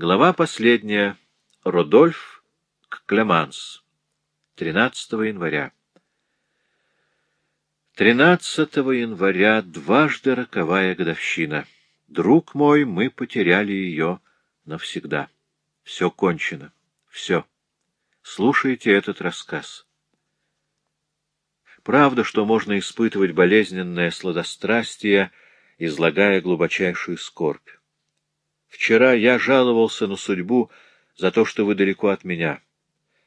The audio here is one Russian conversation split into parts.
Глава последняя. Родольф к Клеманс. 13 января. 13 января дважды роковая годовщина. Друг мой, мы потеряли ее навсегда. Все кончено. Все. Слушайте этот рассказ. Правда, что можно испытывать болезненное сладострастие, излагая глубочайшую скорбь. Вчера я жаловался на судьбу за то, что вы далеко от меня.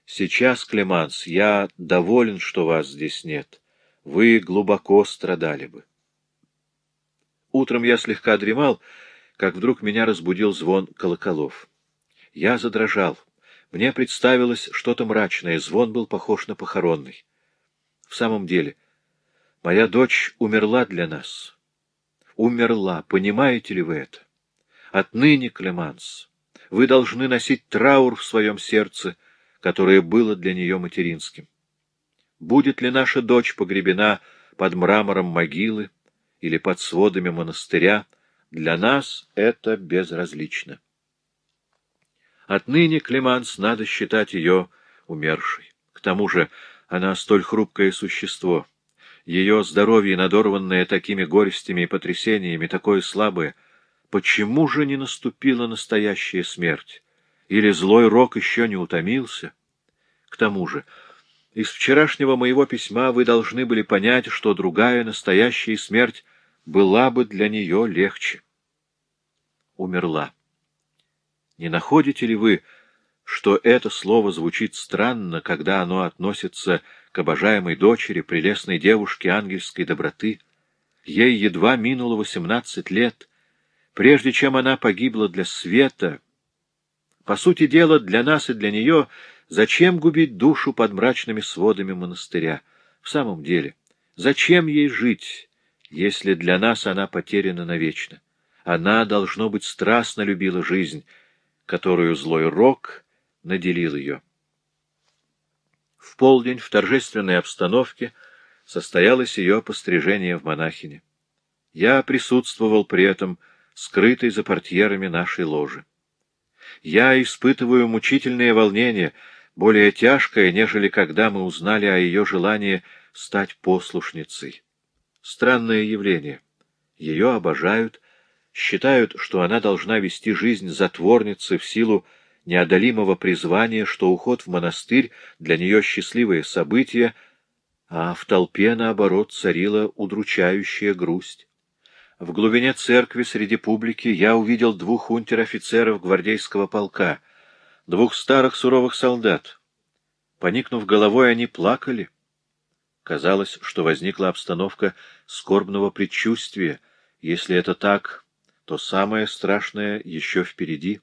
Сейчас, Клеманс, я доволен, что вас здесь нет. Вы глубоко страдали бы. Утром я слегка дремал, как вдруг меня разбудил звон колоколов. Я задрожал. Мне представилось что-то мрачное, звон был похож на похоронный. В самом деле, моя дочь умерла для нас. Умерла, понимаете ли вы это? Отныне, Клеманс, вы должны носить траур в своем сердце, которое было для нее материнским. Будет ли наша дочь погребена под мрамором могилы или под сводами монастыря, для нас это безразлично. Отныне, Клеманс, надо считать ее умершей. К тому же она столь хрупкое существо. Ее здоровье, надорванное такими горестями и потрясениями, такое слабое — Почему же не наступила настоящая смерть? Или злой рок еще не утомился? К тому же, из вчерашнего моего письма вы должны были понять, что другая настоящая смерть была бы для нее легче. Умерла. Не находите ли вы, что это слово звучит странно, когда оно относится к обожаемой дочери, прелестной девушке ангельской доброты? Ей едва минуло восемнадцать лет — прежде чем она погибла для света. По сути дела, для нас и для нее зачем губить душу под мрачными сводами монастыря? В самом деле, зачем ей жить, если для нас она потеряна навечно? Она, должно быть, страстно любила жизнь, которую злой рок наделил ее. В полдень в торжественной обстановке состоялось ее пострижение в монахине. Я присутствовал при этом скрытой за портьерами нашей ложи. Я испытываю мучительное волнение, более тяжкое, нежели когда мы узнали о ее желании стать послушницей. Странное явление. Ее обожают, считают, что она должна вести жизнь затворницы в силу неодолимого призвания, что уход в монастырь для нее счастливое событие, а в толпе, наоборот, царила удручающая грусть. В глубине церкви среди публики я увидел двух унтер-офицеров гвардейского полка, двух старых суровых солдат. Поникнув головой, они плакали. Казалось, что возникла обстановка скорбного предчувствия. Если это так, то самое страшное еще впереди.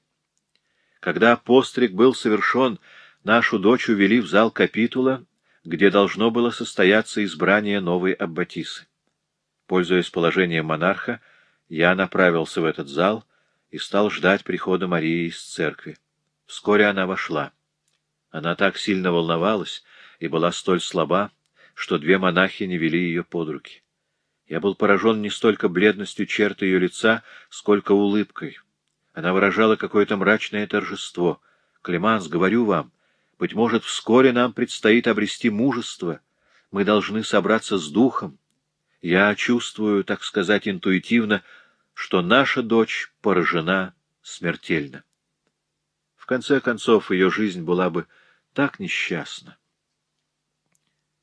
Когда постриг был совершен, нашу дочь увели в зал капитула, где должно было состояться избрание новой аббатисы. Пользуясь положением монарха, я направился в этот зал и стал ждать прихода Марии из церкви. Вскоре она вошла. Она так сильно волновалась и была столь слаба, что две монахи не вели ее под руки. Я был поражен не столько бледностью черт ее лица, сколько улыбкой. Она выражала какое-то мрачное торжество. «Клеманс, говорю вам, быть может, вскоре нам предстоит обрести мужество. Мы должны собраться с духом. Я чувствую, так сказать, интуитивно, что наша дочь поражена смертельно. В конце концов, ее жизнь была бы так несчастна.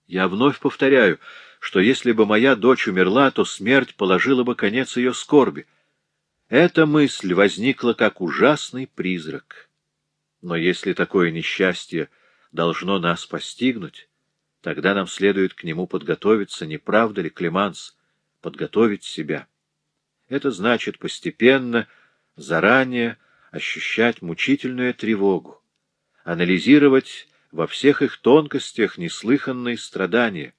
Я вновь повторяю, что если бы моя дочь умерла, то смерть положила бы конец ее скорби. Эта мысль возникла как ужасный призрак. Но если такое несчастье должно нас постигнуть, Тогда нам следует к нему подготовиться, не правда ли, Клеманс? Подготовить себя. Это значит постепенно, заранее ощущать мучительную тревогу, анализировать во всех их тонкостях неслыханные страдания.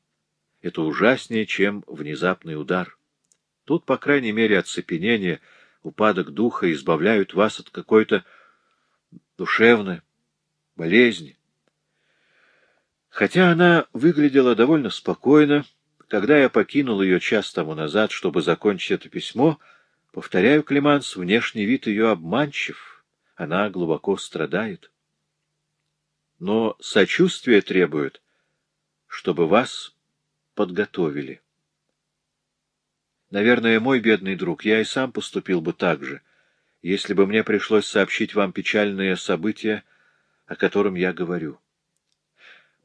Это ужаснее, чем внезапный удар. Тут, по крайней мере, оцепенение, упадок духа избавляют вас от какой-то душевной болезни, Хотя она выглядела довольно спокойно, когда я покинул ее час тому назад, чтобы закончить это письмо, повторяю, Климанс, внешний вид ее обманчив. Она глубоко страдает. Но сочувствие требует, чтобы вас подготовили. Наверное, мой бедный друг, я и сам поступил бы так же, если бы мне пришлось сообщить вам печальные события, о котором я говорю.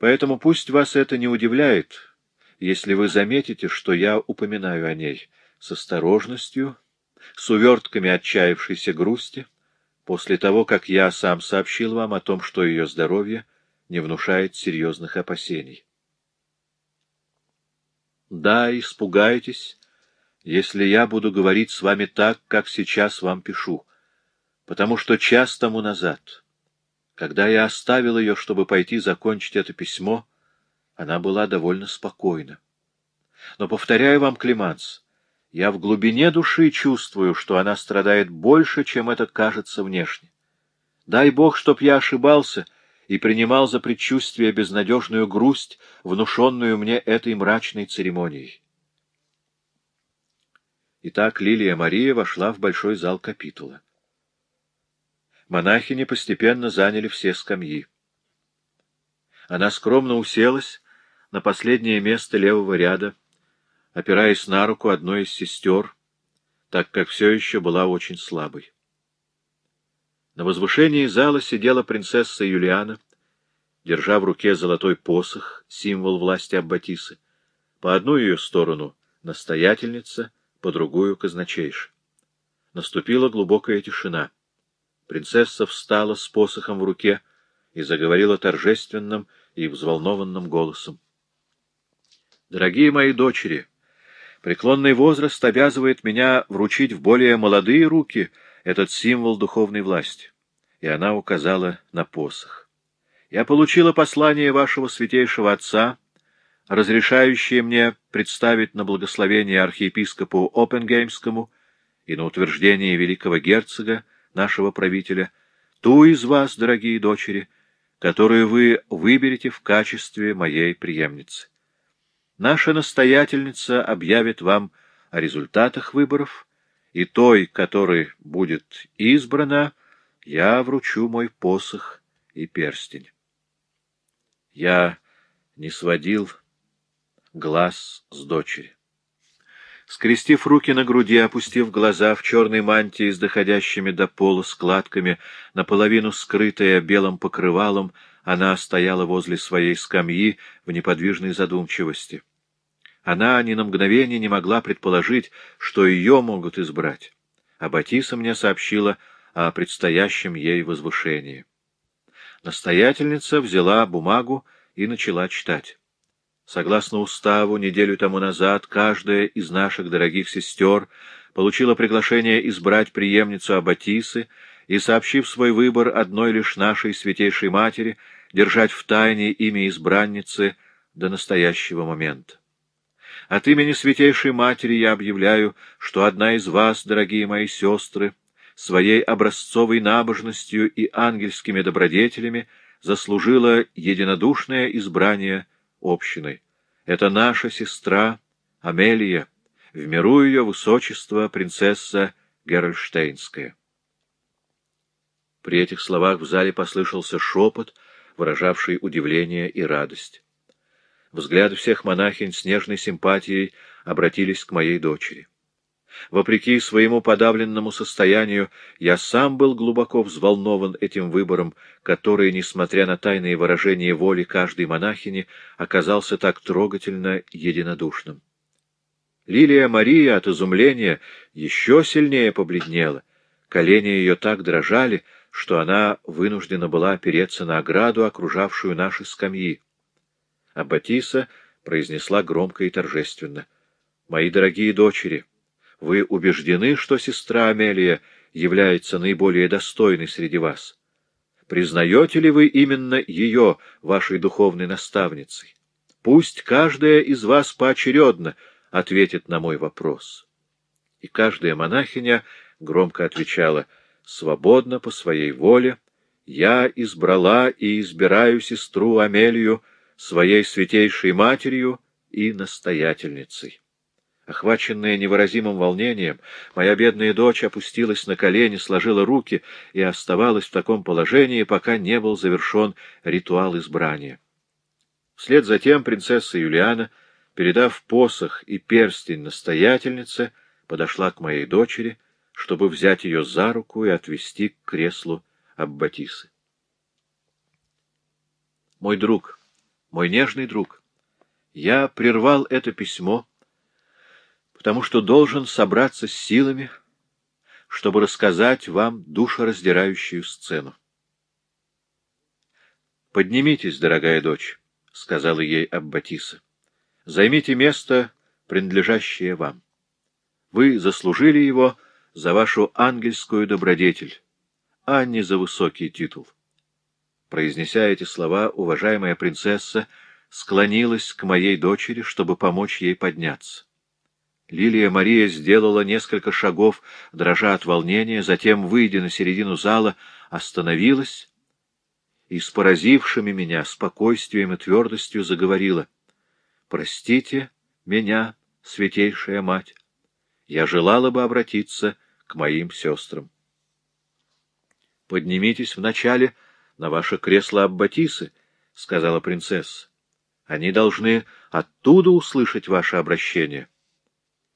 Поэтому пусть вас это не удивляет, если вы заметите, что я упоминаю о ней с осторожностью, с увертками отчаявшейся грусти, после того, как я сам сообщил вам о том, что ее здоровье не внушает серьезных опасений. Да, испугаетесь, если я буду говорить с вами так, как сейчас вам пишу, потому что час тому назад, когда я оставил ее, чтобы пойти закончить это письмо, она была довольно спокойна. Но, повторяю вам, Климанс, я в глубине души чувствую, что она страдает больше, чем это кажется внешне. Дай Бог, чтоб я ошибался и принимал за предчувствие безнадежную грусть, внушенную мне этой мрачной церемонией. Итак, Лилия Мария вошла в большой зал капитула. Монахини постепенно заняли все скамьи. Она скромно уселась на последнее место левого ряда, опираясь на руку одной из сестер, так как все еще была очень слабой. На возвышении зала сидела принцесса Юлиана, держа в руке золотой посох, символ власти Аббатисы. По одну ее сторону — настоятельница — по другую — казначейша. Наступила глубокая тишина. Принцесса встала с посохом в руке и заговорила торжественным и взволнованным голосом. «Дорогие мои дочери, преклонный возраст обязывает меня вручить в более молодые руки этот символ духовной власти». И она указала на посох. «Я получила послание вашего святейшего отца, разрешающее мне представить на благословение архиепископу Опенгеймскому и на утверждение великого герцога, нашего правителя, ту из вас, дорогие дочери, которую вы выберете в качестве моей преемницы. Наша настоятельница объявит вам о результатах выборов, и той, которой будет избрана, я вручу мой посох и перстень. Я не сводил глаз с дочери. Скрестив руки на груди, опустив глаза в черной мантии с доходящими до пола складками, наполовину скрытая белым покрывалом, она стояла возле своей скамьи в неподвижной задумчивости. Она ни на мгновение не могла предположить, что ее могут избрать. А Батиса мне сообщила о предстоящем ей возвышении. Настоятельница взяла бумагу и начала читать. Согласно уставу, неделю тому назад каждая из наших дорогих сестер получила приглашение избрать преемницу Аббатисы и, сообщив свой выбор одной лишь нашей Святейшей Матери, держать в тайне имя избранницы до настоящего момента. От имени Святейшей Матери я объявляю, что одна из вас, дорогие мои сестры, своей образцовой набожностью и ангельскими добродетелями заслужила единодушное избрание общиной. Это наша сестра Амелия, в миру ее высочество принцесса Герольштейнская. При этих словах в зале послышался шепот, выражавший удивление и радость. Взгляды всех монахинь с нежной симпатией обратились к моей дочери. Вопреки своему подавленному состоянию, я сам был глубоко взволнован этим выбором, который, несмотря на тайные выражения воли каждой монахини, оказался так трогательно единодушным. Лилия Мария от изумления еще сильнее побледнела. Колени ее так дрожали, что она вынуждена была опереться на ограду, окружавшую наши скамьи. А Батиса произнесла громко и торжественно. — Мои дорогие дочери! — вы убеждены, что сестра Амелия является наиболее достойной среди вас? Признаете ли вы именно ее вашей духовной наставницей? Пусть каждая из вас поочередно ответит на мой вопрос. И каждая монахиня громко отвечала «Свободно по своей воле я избрала и избираю сестру Амелию своей святейшей матерью и настоятельницей». Охваченная невыразимым волнением, моя бедная дочь опустилась на колени, сложила руки и оставалась в таком положении, пока не был завершен ритуал избрания. Вслед за тем принцесса Юлиана, передав посох и перстень настоятельнице, подошла к моей дочери, чтобы взять ее за руку и отвести к креслу Аббатисы. Мой друг, мой нежный друг, я прервал это письмо, потому что должен собраться с силами, чтобы рассказать вам душераздирающую сцену. «Поднимитесь, дорогая дочь», — сказала ей Аббатиса. «Займите место, принадлежащее вам. Вы заслужили его за вашу ангельскую добродетель, а не за высокий титул». Произнеся эти слова, уважаемая принцесса склонилась к моей дочери, чтобы помочь ей подняться. Лилия Мария сделала несколько шагов, дрожа от волнения, затем, выйдя на середину зала, остановилась и с поразившими меня спокойствием и твердостью заговорила. «Простите меня, святейшая мать, я желала бы обратиться к моим сестрам. Поднимитесь вначале на ваше кресло Аббатисы, — сказала принцесса. Они должны оттуда услышать ваше обращение.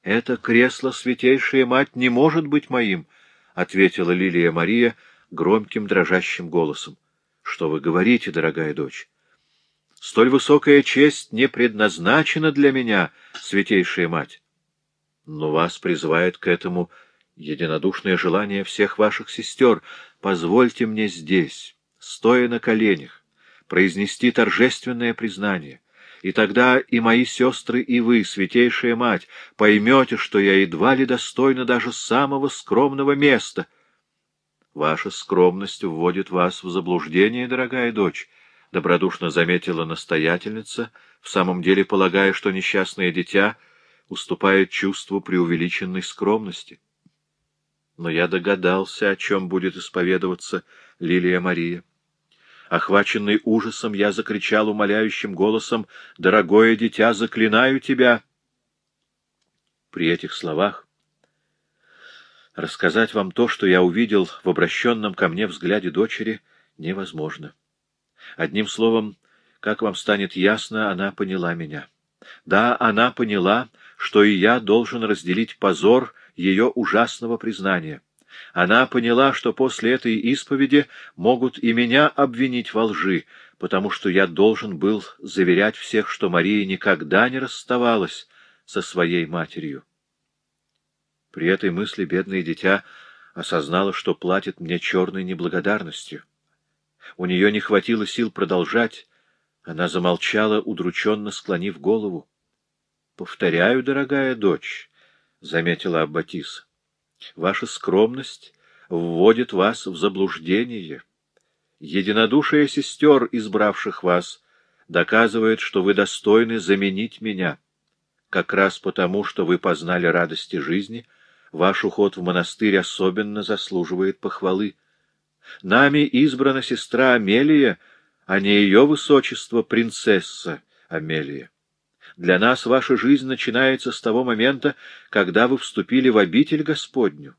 «Это кресло, святейшая мать, не может быть моим», — ответила Лилия Мария громким дрожащим голосом. «Что вы говорите, дорогая дочь? Столь высокая честь не предназначена для меня, святейшая мать. Но вас призывает к этому единодушное желание всех ваших сестер. Позвольте мне здесь, стоя на коленях, произнести торжественное признание» и тогда и мои сестры, и вы, святейшая мать, поймете, что я едва ли достойна даже самого скромного места. Ваша скромность вводит вас в заблуждение, дорогая дочь, — добродушно заметила настоятельница, в самом деле полагая, что несчастное дитя уступает чувству преувеличенной скромности. Но я догадался, о чем будет исповедоваться Лилия Мария. Охваченный ужасом, я закричал умоляющим голосом, «Дорогое дитя, заклинаю тебя!» При этих словах рассказать вам то, что я увидел в обращенном ко мне взгляде дочери, невозможно. Одним словом, как вам станет ясно, она поняла меня. Да, она поняла, что и я должен разделить позор ее ужасного признания. Она поняла, что после этой исповеди могут и меня обвинить во лжи, потому что я должен был заверять всех, что Мария никогда не расставалась со своей матерью. При этой мысли бедное дитя осознала, что платит мне черной неблагодарностью. У нее не хватило сил продолжать, она замолчала, удрученно склонив голову. — Повторяю, дорогая дочь, — заметила Аббатиса. Ваша скромность вводит вас в заблуждение. Единодушие сестер, избравших вас, доказывает, что вы достойны заменить меня. Как раз потому, что вы познали радости жизни, ваш уход в монастырь особенно заслуживает похвалы. Нами избрана сестра Амелия, а не ее высочество принцесса Амелия. Для нас ваша жизнь начинается с того момента, когда вы вступили в обитель Господню.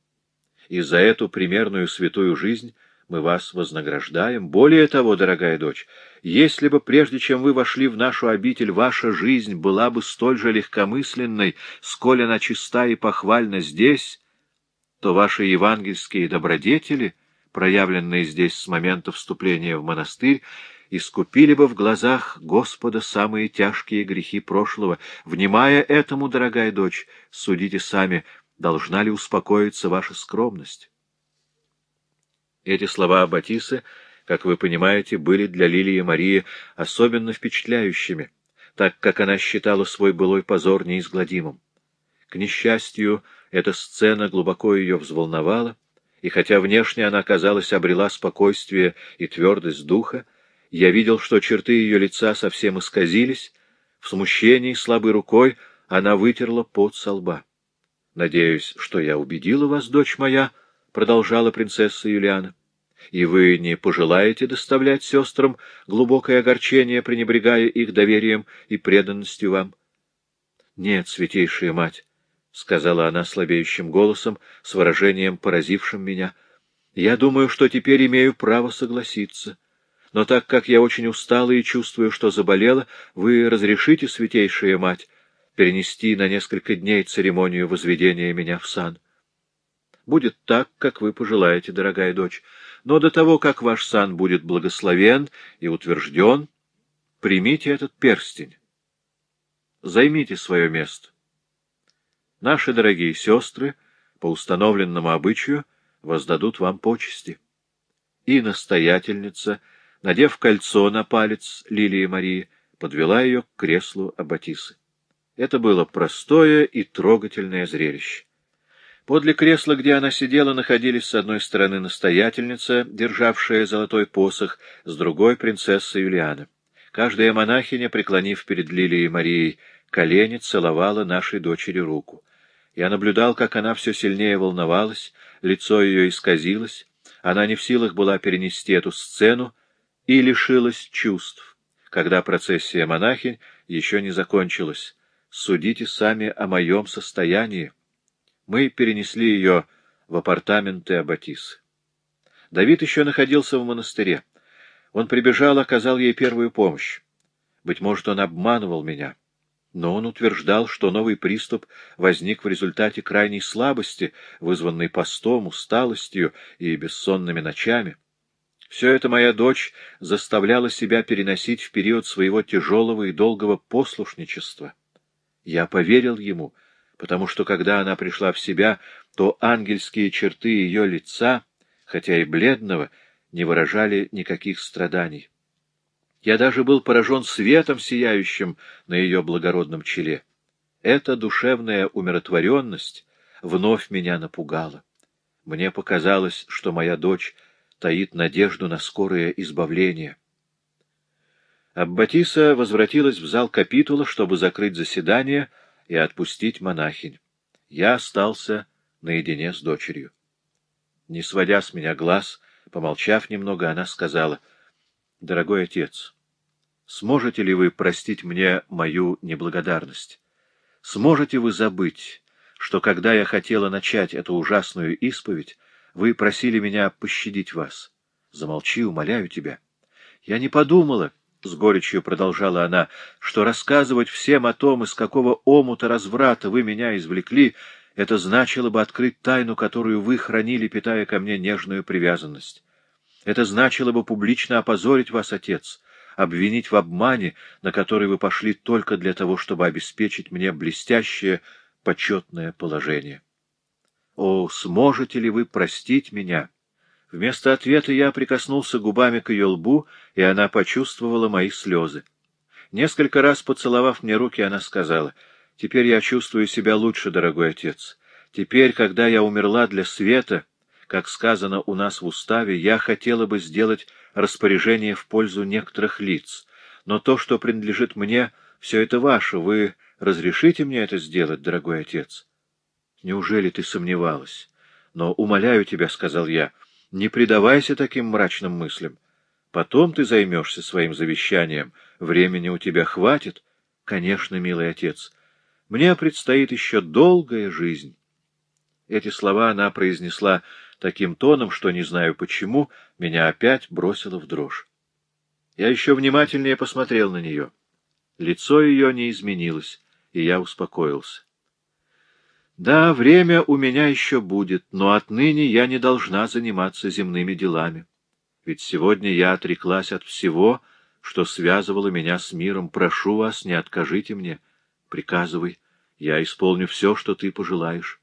И за эту примерную святую жизнь мы вас вознаграждаем. Более того, дорогая дочь, если бы прежде чем вы вошли в нашу обитель, ваша жизнь была бы столь же легкомысленной, сколь она чиста и похвальна здесь, то ваши евангельские добродетели, проявленные здесь с момента вступления в монастырь, искупили бы в глазах Господа самые тяжкие грехи прошлого. Внимая этому, дорогая дочь, судите сами, должна ли успокоиться ваша скромность. Эти слова Батисы, как вы понимаете, были для Лилии Марии особенно впечатляющими, так как она считала свой былой позор неизгладимым. К несчастью, эта сцена глубоко ее взволновала, и хотя внешне она, казалось, обрела спокойствие и твердость духа, я видел, что черты ее лица совсем исказились. В смущении слабой рукой она вытерла пот со лба. — Надеюсь, что я убедила вас, дочь моя, — продолжала принцесса Юлиана, — и вы не пожелаете доставлять сестрам глубокое огорчение, пренебрегая их доверием и преданностью вам? — Нет, святейшая мать, сказала она слабеющим голосом, с выражением, поразившим меня. Я думаю, что теперь имею право согласиться. Но так как я очень устала и чувствую, что заболела, вы разрешите, святейшая мать, перенести на несколько дней церемонию возведения меня в сан. Будет так, как вы пожелаете, дорогая дочь. Но до того, как ваш сан будет благословен и утвержден, примите этот перстень. Займите свое место. Наши дорогие сестры, по установленному обычаю, воздадут вам почести. И настоятельница, надев кольцо на палец Лилии Марии, подвела ее к креслу Аббатисы. Это было простое и трогательное зрелище. Подле кресла, где она сидела, находились с одной стороны настоятельница, державшая золотой посох, с другой — принцесса Юлиана. Каждая монахиня, преклонив перед Лилией Марией колени, целовала нашей дочери руку. Я наблюдал, как она все сильнее волновалась, лицо ее исказилось, она не в силах была перенести эту сцену и лишилась чувств, когда процессия монахинь еще не закончилась. Судите сами о моем состоянии. Мы перенесли ее в апартаменты Аббатисы. Давид еще находился в монастыре. Он прибежал, оказал ей первую помощь. Быть может, он обманывал меня. Но он утверждал, что новый приступ возник в результате крайней слабости, вызванной постом, усталостью и бессонными ночами. Все это моя дочь заставляла себя переносить в период своего тяжелого и долгого послушничества. Я поверил ему, потому что, когда она пришла в себя, то ангельские черты ее лица, хотя и бледного, не выражали никаких страданий. Я даже был поражен светом, сияющим на ее благородном челе. Эта душевная умиротворенность вновь меня напугала. Мне показалось, что моя дочь таит надежду на скорое избавление. Аббатиса возвратилась в зал капитула, чтобы закрыть заседание и отпустить монахинь. Я остался наедине с дочерью. Не сводя с меня глаз, помолчав немного, она сказала, — Дорогой отец, сможете ли вы простить мне мою неблагодарность? Сможете вы забыть, что когда я хотела начать эту ужасную исповедь, вы просили меня пощадить вас? Замолчи, умоляю тебя. Я не подумала, — с горечью продолжала она, — что рассказывать всем о том, из какого омута разврата вы меня извлекли, это значило бы открыть тайну, которую вы хранили, питая ко мне нежную привязанность. Это значило бы публично опозорить вас, отец, обвинить в обмане, на который вы пошли только для того, чтобы обеспечить мне блестящее, почетное положение. О, сможете ли вы простить меня? Вместо ответа я прикоснулся губами к ее лбу, и она почувствовала мои слезы. Несколько раз поцеловав мне руки, она сказала, «Теперь я чувствую себя лучше, дорогой отец. Теперь, когда я умерла для света, как сказано у нас в уставе, я хотела бы сделать распоряжение в пользу некоторых лиц. Но то, что принадлежит мне, все это ваше. Вы разрешите мне это сделать, дорогой отец?» «Неужели ты сомневалась?» «Но, умоляю тебя, — сказал я, — не предавайся таким мрачным мыслям. Потом ты займешься своим завещанием. Времени у тебя хватит. Конечно, милый отец. Мне предстоит еще долгая жизнь. Эти слова она произнесла таким тоном, что, не знаю почему, меня опять бросило в дрожь. Я еще внимательнее посмотрел на нее. Лицо ее не изменилось, и я успокоился. Да, время у меня еще будет, но отныне я не должна заниматься земными делами. Ведь сегодня я отреклась от всего, что связывало меня с миром. Прошу вас, не откажите мне. Приказывай, я исполню все, что ты пожелаешь.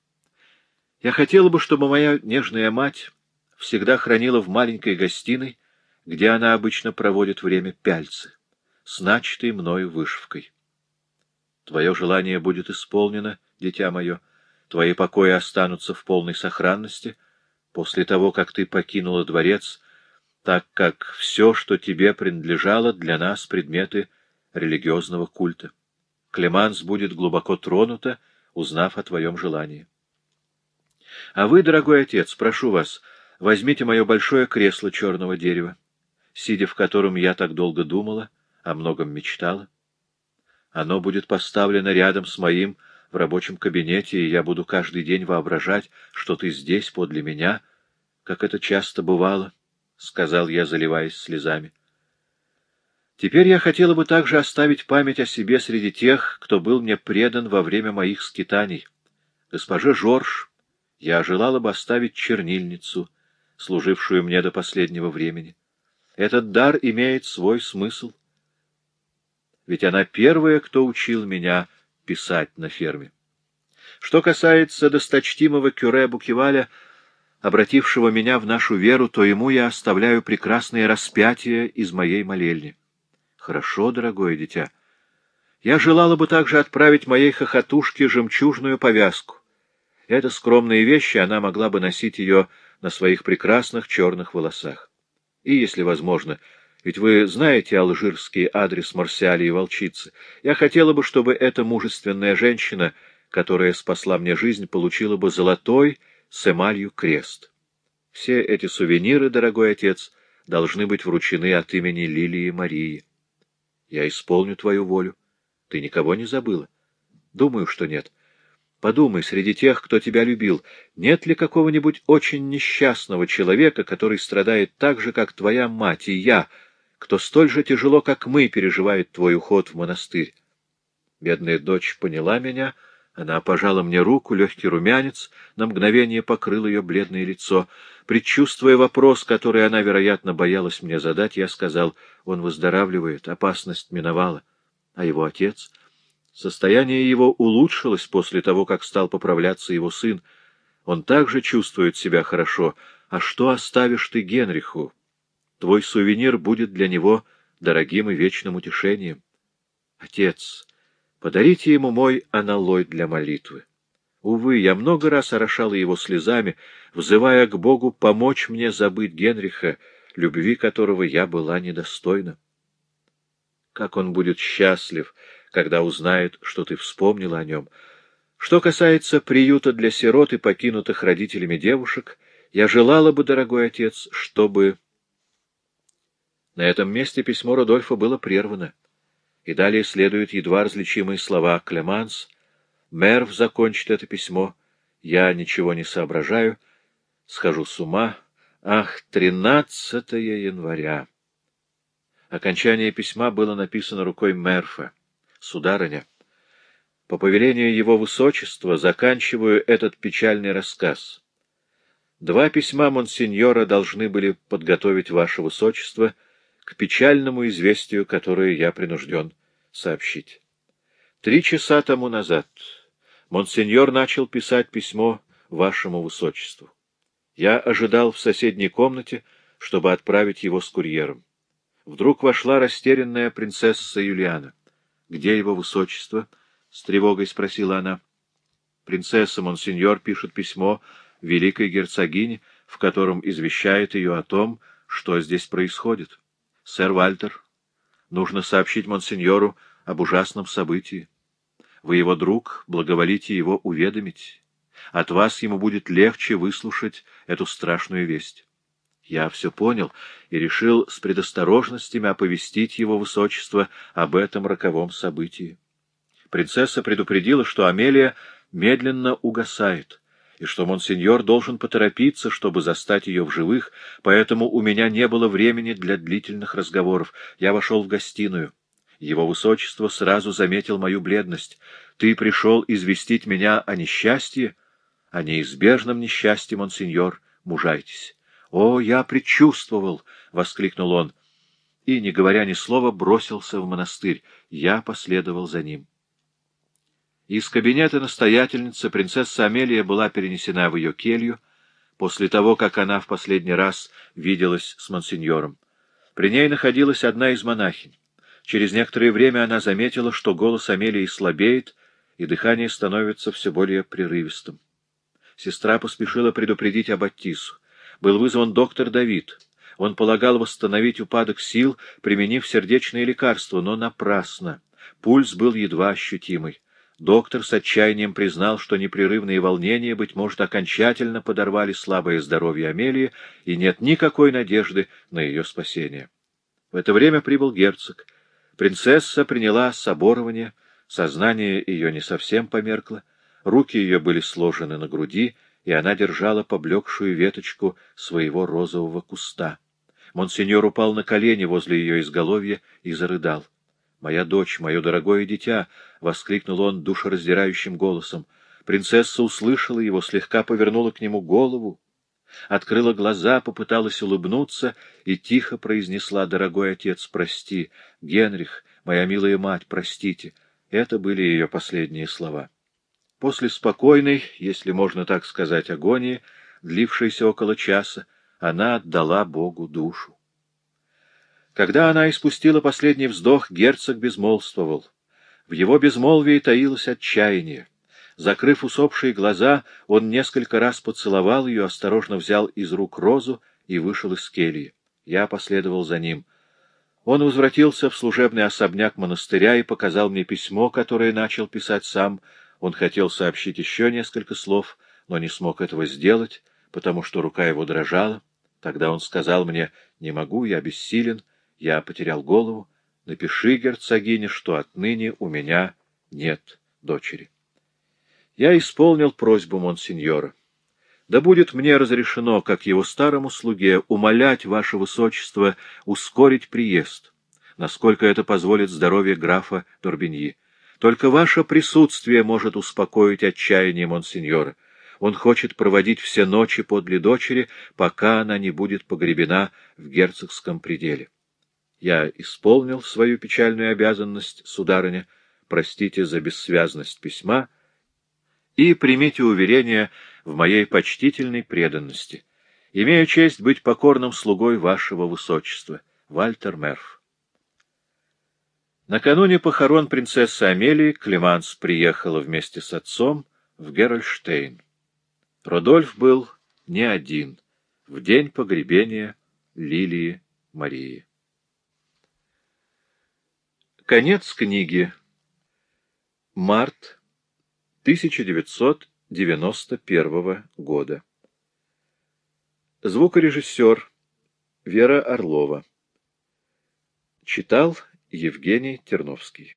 Я хотела бы, чтобы моя нежная мать всегда хранила в маленькой гостиной, где она обычно проводит время пяльцы, с начатой мною вышивкой. Твое желание будет исполнено, дитя мое, — Твои покои останутся в полной сохранности после того, как ты покинула дворец, так как все, что тебе принадлежало, для нас предметы религиозного культа. Клеманс будет глубоко тронута, узнав о твоем желании. А вы, дорогой отец, прошу вас, возьмите мое большое кресло черного дерева, сидя в котором я так долго думала, о многом мечтала. Оно будет поставлено рядом с моим в рабочем кабинете, и я буду каждый день воображать, что ты здесь, подле меня, как это часто бывало, — сказал я, заливаясь слезами. Теперь я хотела бы также оставить память о себе среди тех, кто был мне предан во время моих скитаний. Госпоже Жорж я желала бы оставить чернильницу, служившую мне до последнего времени. Этот дар имеет свой смысл. Ведь она первая, кто учил меня писать на ферме. Что касается досточтимого Кюре Букеваля, обратившего меня в нашу веру, то ему я оставляю прекрасное распятие из моей молельни. Хорошо, дорогое дитя. Я желала бы также отправить моей хохотушке жемчужную повязку. Это скромные вещи, она могла бы носить ее на своих прекрасных черных волосах. И, если возможно, ведь вы знаете алжирский адрес Марсиали и волчицы, я хотела бы, чтобы эта мужественная женщина, которая спасла мне жизнь, получила бы золотой с эмалью крест. Все эти сувениры, дорогой отец, должны быть вручены от имени Лилии Марии. Я исполню твою волю. Ты никого не забыла? Думаю, что нет. Подумай, среди тех, кто тебя любил, нет ли какого-нибудь очень несчастного человека, который страдает так же, как твоя мать и я, кто столь же тяжело, как мы, переживает твой уход в монастырь? Бедная дочь поняла меня, она пожала мне руку, легкий румянец на мгновение покрыл ее бледное лицо. Предчувствуя вопрос, который она, вероятно, боялась мне задать, я сказал, он выздоравливает, опасность миновала. А его отец? Состояние его улучшилось после того, как стал поправляться его сын. Он также чувствует себя хорошо. А что оставишь ты Генриху? Твой сувенир будет для него дорогим и вечным утешением. Отец, подарите ему мой аналой для молитвы. Увы, я много раз орошала его слезами, взывая к Богу помочь мне забыть Генриха, любви которого я была недостойна. Как он будет счастлив, когда узнает, что ты вспомнила о нем. Что касается приюта для сирот и покинутых родителями девушек, я желала бы, дорогой отец, чтобы... На этом месте письмо Рудольфа было прервано, и далее следуют едва различимые слова «Клеманс», Мерв закончит это письмо. Я ничего не соображаю. Схожу с ума. Ах, 13 января. Окончание письма было написано рукой Мерфа. Сударыня, по повелению его высочества заканчиваю этот печальный рассказ. Два письма монсеньора должны были подготовить ваше высочество к печальному известию, которое я принужден сообщить. Три часа тому назад Монсеньор начал писать письмо вашему высочеству. Я ожидал в соседней комнате, чтобы отправить его с курьером. Вдруг вошла растерянная принцесса Юлиана. — Где его высочество? — с тревогой спросила она. Принцесса Монсеньор пишет письмо великой герцогине, в котором извещает ее о том, что здесь происходит. — Сэр Вальтер, нужно сообщить Монсеньору об ужасном событии. Вы его друг, благоволите его уведомить. От вас ему будет легче выслушать эту страшную весть. Я все понял и решил с предосторожностями оповестить его высочество об этом роковом событии. Принцесса предупредила, что Амелия медленно угасает, и что монсеньор должен поторопиться, чтобы застать ее в живых, поэтому у меня не было времени для длительных разговоров. Я вошел в гостиную. Его высочество сразу заметил мою бледность. «Ты пришел известить меня о несчастье?» «О неизбежном несчастье, монсеньор. Мужайтесь». «О, я предчувствовал!» — воскликнул он. И, не говоря ни слова, бросился в монастырь. Я последовал за ним. Из кабинета настоятельницы принцесса Амелия была перенесена в ее келью после того, как она в последний раз виделась с монсеньором. При ней находилась одна из монахинь. Через некоторое время она заметила, что голос Амелии слабеет, и дыхание становится все более прерывистым. Сестра поспешила предупредить Аббатису. Был вызван доктор Давид. Он полагал восстановить упадок сил, применив сердечные лекарства, но напрасно. Пульс был едва ощутимый. Доктор с отчаянием признал, что непрерывные волнения, быть может, окончательно подорвали слабое здоровье Амелии, и нет никакой надежды на ее спасение. В это время прибыл герцог. Принцесса приняла соборование, Сознание ее не совсем померкло, руки ее были сложены на груди, и она держала поблекшую веточку своего розового куста. Монсеньор упал на колени возле ее изголовья и зарыдал. «Моя дочь, мое дорогое дитя!» — воскликнул он душераздирающим голосом. Принцесса услышала его, слегка повернула к нему голову, открыла глаза, попыталась улыбнуться и тихо произнесла «Дорогой отец, прости! Генрих, моя милая мать, простите!» Это были ее последние слова. После спокойной, если можно так сказать, агонии, длившейся около часа, она отдала Богу душу. Когда она испустила последний вздох, герцог безмолвствовал. В его безмолвии таилось отчаяние. Закрыв усопшие глаза, он несколько раз поцеловал ее, осторожно взял из рук розу и вышел из кельи. Я последовал за ним. Он возвратился в служебный особняк монастыря и показал мне письмо, которое начал писать сам. Он хотел сообщить еще несколько слов, но не смог этого сделать, потому что рука его дрожала. Тогда он сказал мне, «Не могу, я бессилен, я потерял голову. Напиши, герцогине, что отныне у меня нет дочери». Я исполнил просьбу монсеньора. Да будет мне разрешено, как его старому слуге, умолять ваше высочество ускорить приезд, насколько это позволит здоровье графа Турбиньи. Только ваше присутствие может успокоить отчаяние монсеньора. Он хочет проводить все ночи подле дочери, пока она не будет погребена в герцогском пределе. Я исполнил свою печальную обязанность, сударыня, простите за бессвязность письма, и примите уверение в моей почтительной преданности. Имею честь быть покорным слугой вашего высочества, Вальтер Мерф. Накануне похорон принцессы Амелии Клеманс приехала вместе с отцом в Герольштейн. Родольф был не один в день погребения Лилии Марии. Конец книги. Март 1991 года. Звукорежиссер Вера Орлова. Читал Евгений Терновский.